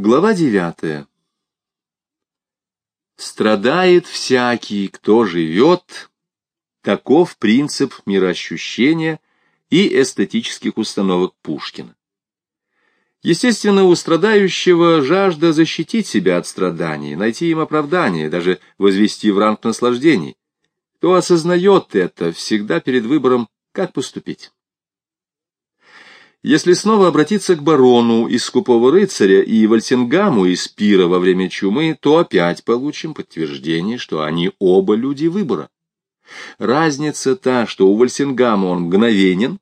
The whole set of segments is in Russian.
Глава девятая. Страдает всякий, кто живет, таков принцип мироощущения и эстетических установок Пушкина. Естественно, у страдающего жажда защитить себя от страданий, найти им оправдание, даже возвести в ранг наслаждений. Кто осознает это, всегда перед выбором, как поступить. Если снова обратиться к барону из скупого рыцаря и Вальсингаму из пира во время чумы, то опять получим подтверждение, что они оба люди выбора. Разница та, что у Вальсингама он мгновенен,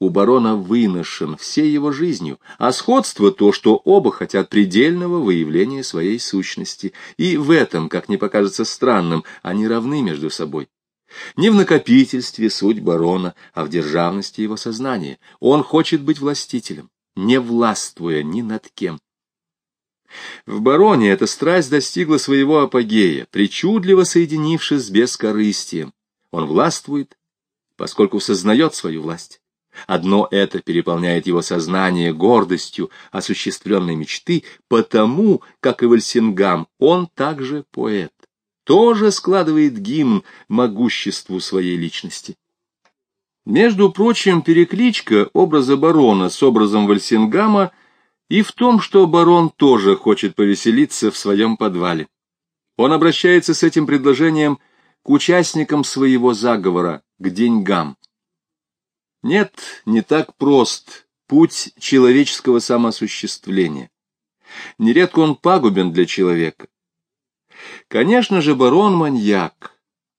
у барона выношен всей его жизнью, а сходство то, что оба хотят предельного выявления своей сущности, и в этом, как не покажется странным, они равны между собой. Не в накопительстве суть барона, а в державности его сознания. Он хочет быть властителем, не властвуя ни над кем. В бароне эта страсть достигла своего апогея, причудливо соединившись с бескорыстием. Он властвует, поскольку сознает свою власть. Одно это переполняет его сознание гордостью осуществленной мечты, потому, как и Вальсингам, он также поэт тоже складывает гимн могуществу своей личности. Между прочим, перекличка образа барона с образом Вальсингама и в том, что барон тоже хочет повеселиться в своем подвале. Он обращается с этим предложением к участникам своего заговора, к деньгам. Нет, не так прост путь человеческого самоосуществления. Нередко он пагубен для человека. Конечно же, барон маньяк,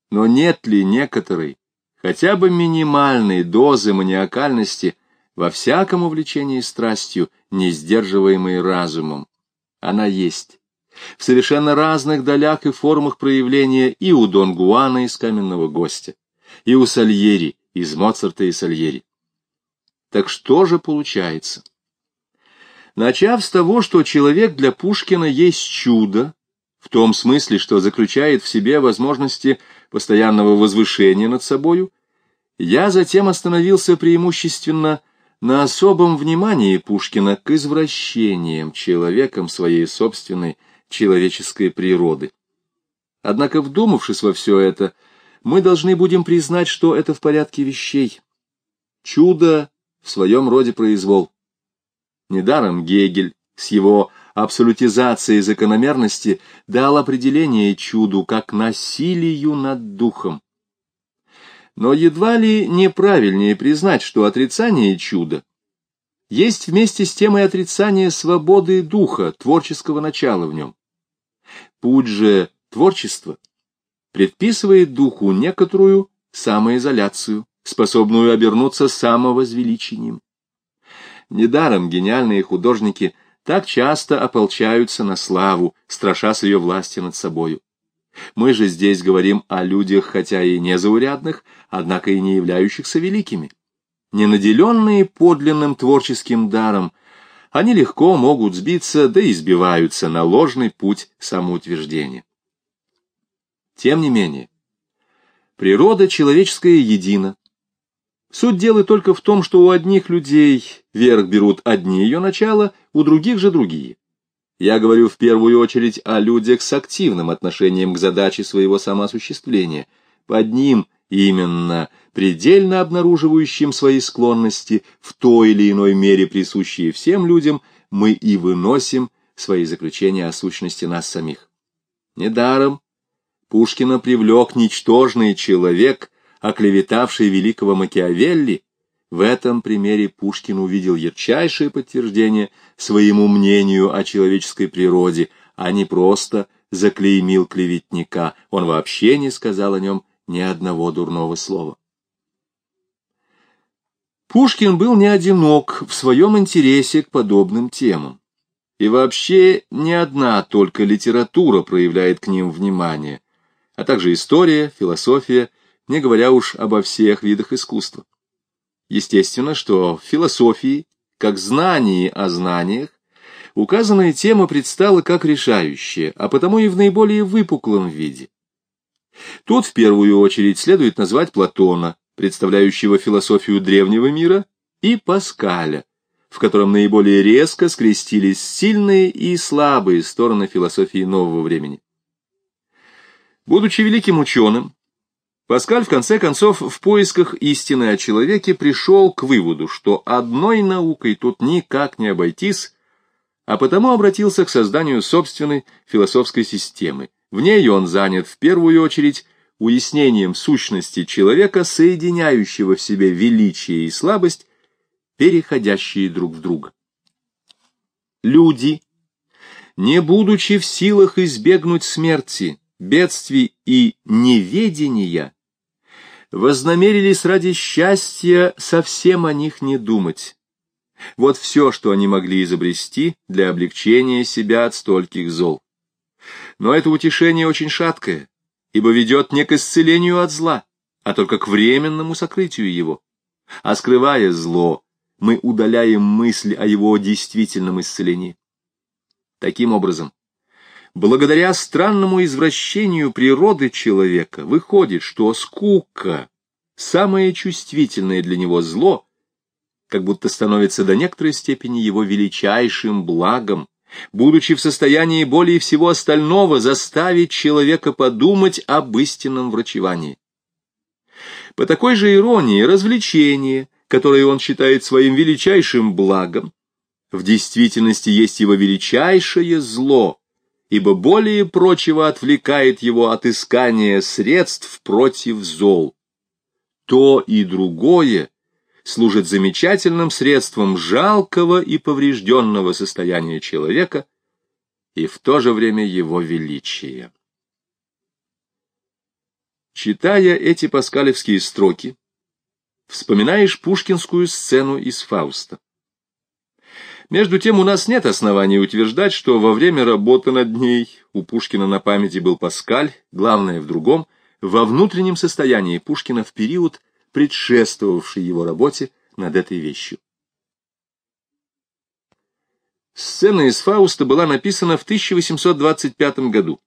но нет ли некоторой, хотя бы минимальной дозы маниакальности во всяком увлечении страстью, не сдерживаемой разумом? Она есть. В совершенно разных долях и формах проявления и у Дон Гуана из «Каменного гостя», и у Сальери из Моцарта и Сальери. Так что же получается? Начав с того, что человек для Пушкина есть чудо, в том смысле, что заключает в себе возможности постоянного возвышения над собою, я затем остановился преимущественно на особом внимании Пушкина к извращениям человеком своей собственной человеческой природы. Однако, вдумавшись во все это, мы должны будем признать, что это в порядке вещей. Чудо в своем роде произвол. Недаром Гегель с его абсолютизации закономерности дал определение чуду как насилию над духом. Но едва ли неправильнее признать, что отрицание чуда есть вместе с тем и отрицание свободы духа, творческого начала в нем. Путь же творчества предписывает духу некоторую самоизоляцию, способную обернуться самовозвеличением. Недаром гениальные художники так часто ополчаются на славу, страшась ее власти над собою. Мы же здесь говорим о людях, хотя и незаурядных, однако и не являющихся великими. Не наделенные подлинным творческим даром, они легко могут сбиться, да и сбиваются на ложный путь самоутверждения. Тем не менее, природа человеческая едина, Суть дела только в том, что у одних людей верх берут одни ее начала, у других же другие. Я говорю в первую очередь о людях с активным отношением к задаче своего самоосуществления. Под ним именно предельно обнаруживающим свои склонности в той или иной мере присущие всем людям, мы и выносим свои заключения о сущности нас самих. Недаром Пушкина привлек ничтожный человек, оклеветавший великого Макиавелли, в этом примере Пушкин увидел ярчайшее подтверждение своему мнению о человеческой природе, а не просто заклеймил клеветника, он вообще не сказал о нем ни одного дурного слова. Пушкин был не одинок в своем интересе к подобным темам. И вообще не одна только литература проявляет к ним внимание, а также история, философия не говоря уж обо всех видах искусства. Естественно, что в философии, как знании о знаниях, указанная тема предстала как решающая, а потому и в наиболее выпуклом виде. Тут в первую очередь следует назвать Платона, представляющего философию древнего мира, и Паскаля, в котором наиболее резко скрестились сильные и слабые стороны философии нового времени. Будучи великим ученым, Паскаль в конце концов в поисках истины о человеке пришел к выводу, что одной наукой тут никак не обойтись, а потому обратился к созданию собственной философской системы. В ней он занят в первую очередь уяснением сущности человека, соединяющего в себе величие и слабость, переходящие друг в друга. Люди, не будучи в силах избегнуть смерти, бедствий и неведения, вознамерились ради счастья совсем о них не думать. Вот все, что они могли изобрести для облегчения себя от стольких зол. Но это утешение очень шаткое, ибо ведет не к исцелению от зла, а только к временному сокрытию его. А скрывая зло, мы удаляем мысль о его действительном исцелении. Таким образом, благодаря странному извращению природы человека выходит, что скука, самое чувствительное для него зло, как будто становится до некоторой степени его величайшим благом, будучи в состоянии более всего остального заставить человека подумать об истинном врачевании. По такой же иронии развлечение, которое он считает своим величайшим благом, в действительности есть его величайшее зло, ибо более прочего отвлекает его от искания средств против зол. То и другое служит замечательным средством жалкого и поврежденного состояния человека и в то же время его величия. Читая эти паскалевские строки, вспоминаешь пушкинскую сцену из Фауста. Между тем у нас нет оснований утверждать, что во время работы над ней у Пушкина на памяти был Паскаль, главное в другом, во внутреннем состоянии Пушкина в период, предшествовавший его работе над этой вещью. Сцена из Фауста была написана в 1825 году.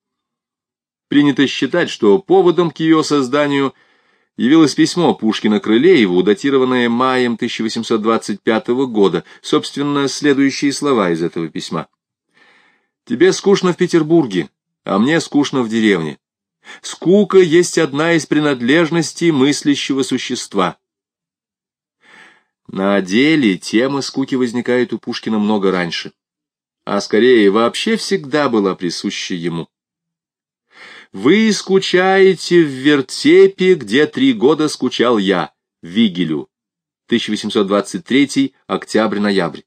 Принято считать, что поводом к ее созданию – явилось письмо Пушкина Крылееву, датированное маем 1825 года, собственно, следующие слова из этого письма. «Тебе скучно в Петербурге, а мне скучно в деревне. Скука есть одна из принадлежностей мыслящего существа». На деле тема скуки возникает у Пушкина много раньше, а скорее вообще всегда была присуща ему. Вы скучаете в вертепе, где три года скучал я, Вигелю. 1823, октябрь-ноябрь.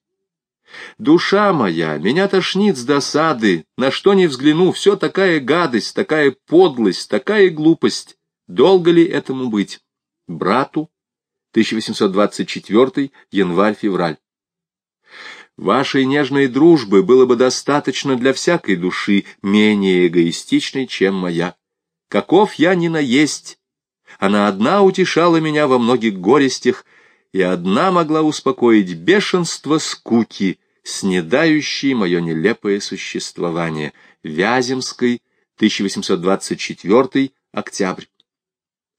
Душа моя, меня тошнит с досады, на что не взгляну, все такая гадость, такая подлость, такая глупость. Долго ли этому быть? Брату, 1824, январь-февраль. Вашей нежной дружбы было бы достаточно для всякой души, менее эгоистичной, чем моя. Каков я ни наесть, она одна утешала меня во многих горестях, и одна могла успокоить бешенство скуки, снедающей мое нелепое существование. Вяземской, 1824, октябрь.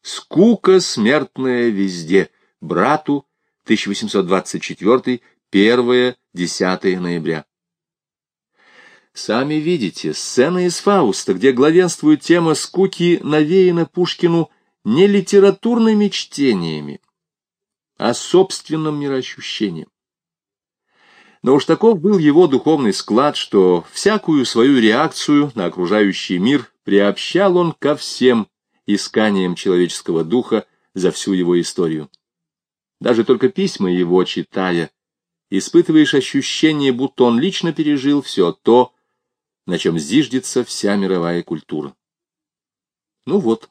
Скука смертная везде. Брату, 1824, 1 10 ноября. Сами видите, сцена из Фауста, где главенствует тема скуки, навеяна Пушкину не литературными чтениями, а собственным мироощущением. Но уж таков был его духовный склад, что всякую свою реакцию на окружающий мир приобщал он ко всем исканиям человеческого духа за всю его историю. Даже только письма его, читая, испытываешь ощущение, будто он лично пережил все то, на чем зиждется вся мировая культура. Ну вот.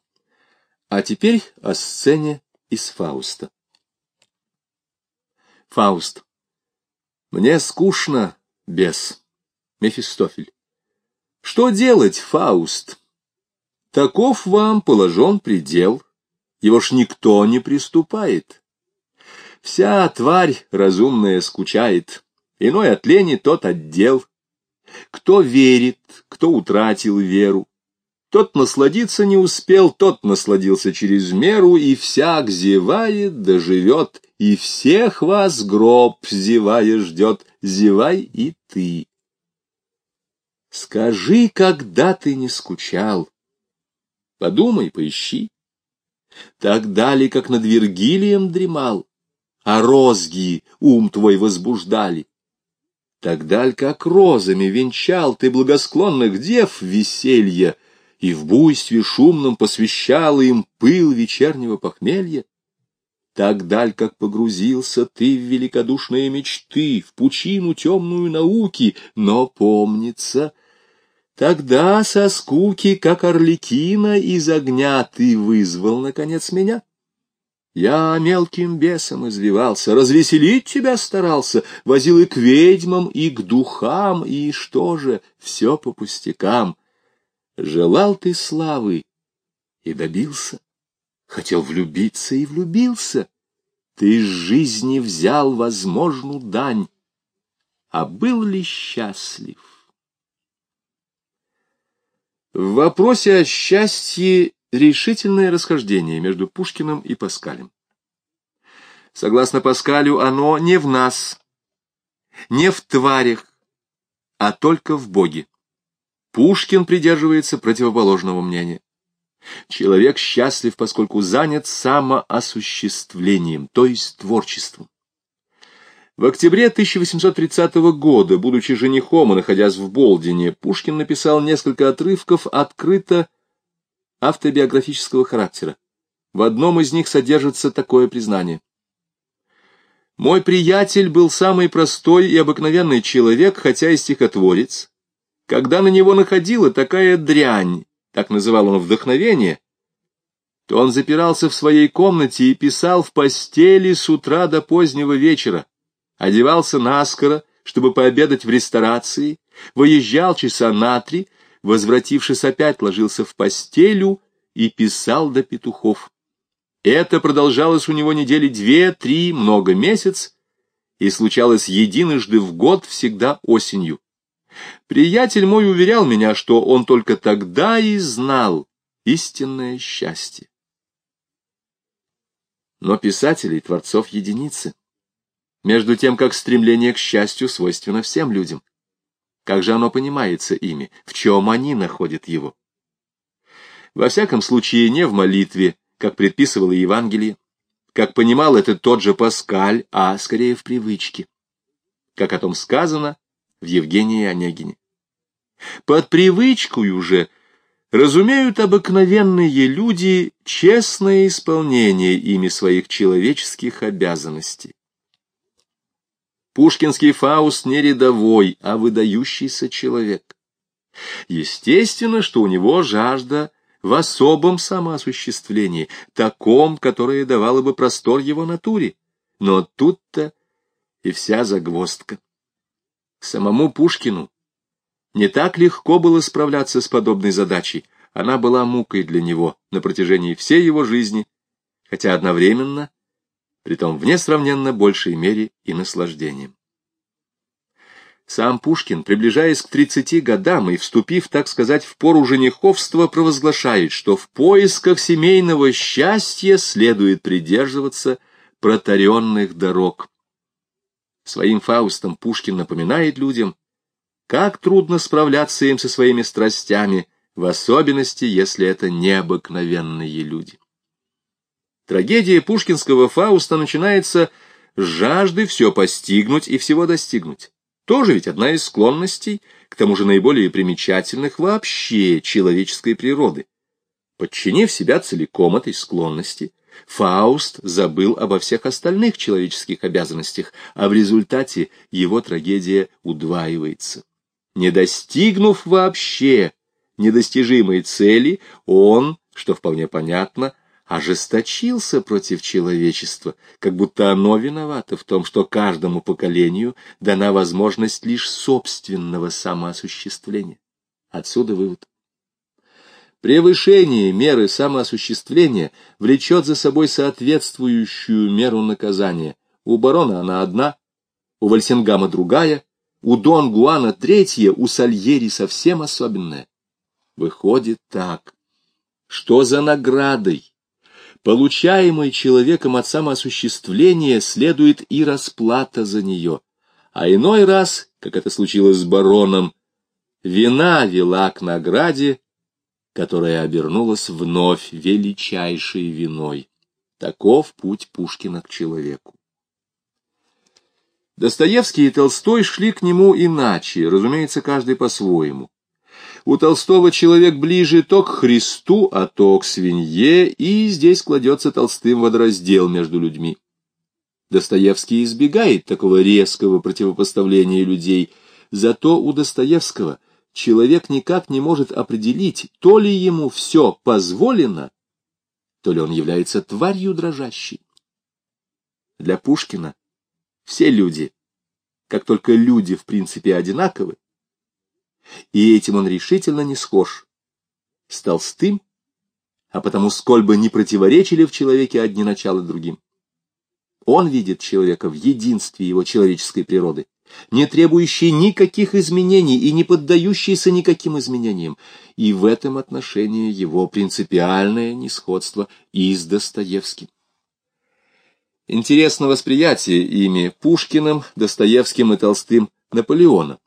А теперь о сцене из Фауста. Фауст. Мне скучно, бес. Мефистофель. Что делать, Фауст? Таков вам положен предел. Его ж никто не приступает. Вся тварь разумная скучает, иной от лени тот отдел. Кто верит, кто утратил веру. Тот насладиться не успел, тот насладился через меру, и всяк зевает, доживет, и всех вас гроб, зевая, ждет, зевай и ты. Скажи, когда ты не скучал, подумай, поищи. Тогда ли, как над Вергилием дремал, а розги ум твой возбуждали? Тогда как розами венчал ты благосклонных дев веселья, и в буйстве шумном посвящала им пыл вечернего похмелья? Так даль, как погрузился ты в великодушные мечты, в пучину темную науки, но помнится, тогда со скуки, как орликина из огня, ты вызвал, наконец, меня. Я мелким бесом извивался, развеселить тебя старался, возил и к ведьмам, и к духам, и что же, все по пустякам — Желал ты славы и добился, хотел влюбиться и влюбился. Ты из жизни взял возможную дань, а был ли счастлив? В вопросе о счастье решительное расхождение между Пушкиным и Паскалем. Согласно Паскалю, оно не в нас, не в тварях, а только в Боге. Пушкин придерживается противоположного мнения. Человек счастлив, поскольку занят самоосуществлением, то есть творчеством. В октябре 1830 года, будучи женихом и находясь в Болдине, Пушкин написал несколько отрывков открыто автобиографического характера. В одном из них содержится такое признание. «Мой приятель был самый простой и обыкновенный человек, хотя и стихотворец, когда на него находила такая дрянь, так называл он вдохновение, то он запирался в своей комнате и писал в постели с утра до позднего вечера, одевался наскоро, чтобы пообедать в ресторации, выезжал часа на три, возвратившись опять, ложился в постелю и писал до петухов. Это продолжалось у него недели две-три, много месяц, и случалось единожды в год, всегда осенью. Приятель мой уверял меня, что он только тогда и знал истинное счастье. Но писателей, творцов единицы. Между тем, как стремление к счастью свойственно всем людям. Как же оно понимается ими? В чем они находят его? Во всяком случае, не в молитве, как предписывало Евангелие, как понимал это тот же Паскаль, а скорее в привычке. Как о том сказано в Евгении Онегине. Под привычкой уже разумеют обыкновенные люди честное исполнение ими своих человеческих обязанностей. Пушкинский Фауст не рядовой, а выдающийся человек. Естественно, что у него жажда в особом самоосуществлении, таком, которое давало бы простор его натуре. Но тут-то и вся загвоздка. Самому Пушкину не так легко было справляться с подобной задачей, она была мукой для него на протяжении всей его жизни, хотя одновременно, притом в несравненно большей мере и наслаждением. Сам Пушкин, приближаясь к тридцати годам и вступив, так сказать, в пору жениховства, провозглашает, что в поисках семейного счастья следует придерживаться протаренных дорог, Своим Фаустом Пушкин напоминает людям, как трудно справляться им со своими страстями, в особенности, если это необыкновенные люди. Трагедия пушкинского Фауста начинается с жажды все постигнуть и всего достигнуть. Тоже ведь одна из склонностей, к тому же наиболее примечательных вообще человеческой природы. Подчинив себя целиком этой склонности, Фауст забыл обо всех остальных человеческих обязанностях, а в результате его трагедия удваивается. Не достигнув вообще недостижимой цели, он, что вполне понятно, ожесточился против человечества, как будто оно виновато в том, что каждому поколению дана возможность лишь собственного самоосуществления. Отсюда вывод. Превышение меры самоосуществления влечет за собой соответствующую меру наказания. У барона она одна, у Вальсингама другая, у Дон Гуана третья, у Сальери совсем особенная. Выходит так, что за наградой, получаемой человеком от самоосуществления, следует и расплата за нее. А иной раз, как это случилось с бароном, вина вела к награде, которая обернулась вновь величайшей виной. Таков путь Пушкина к человеку. Достоевский и Толстой шли к нему иначе, разумеется, каждый по-своему. У Толстого человек ближе то к Христу, а то к свинье, и здесь кладется Толстым водораздел между людьми. Достоевский избегает такого резкого противопоставления людей, зато у Достоевского человек никак не может определить, то ли ему все позволено, то ли он является тварью дрожащей. Для Пушкина все люди, как только люди в принципе одинаковы, и этим он решительно не схож с Толстым, а потому сколь бы не противоречили в человеке одни начала другим. Он видит человека в единстве его человеческой природы, не требующий никаких изменений и не поддающийся никаким изменениям, и в этом отношении его принципиальное несходство и с Достоевским. Интересно восприятие ими Пушкиным, Достоевским и Толстым Наполеона.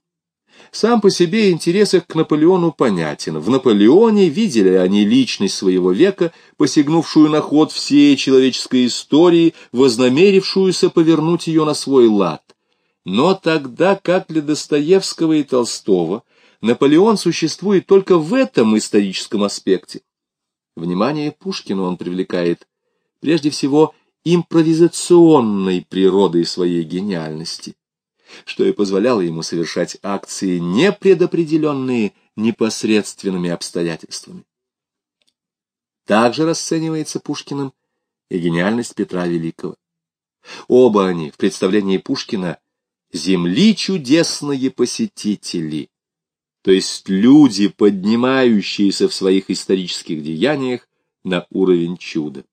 Сам по себе интерес к Наполеону понятен. В Наполеоне видели они личность своего века, посягнувшую на ход всей человеческой истории, вознамерившуюся повернуть ее на свой лад. Но тогда, как для Достоевского и Толстого, Наполеон существует только в этом историческом аспекте. Внимание Пушкина он привлекает прежде всего импровизационной природой своей гениальности что и позволяло ему совершать акции, не предопределенные непосредственными обстоятельствами. Также расценивается Пушкиным и гениальность Петра Великого. Оба они в представлении Пушкина «земли чудесные посетители», то есть люди, поднимающиеся в своих исторических деяниях на уровень чуда.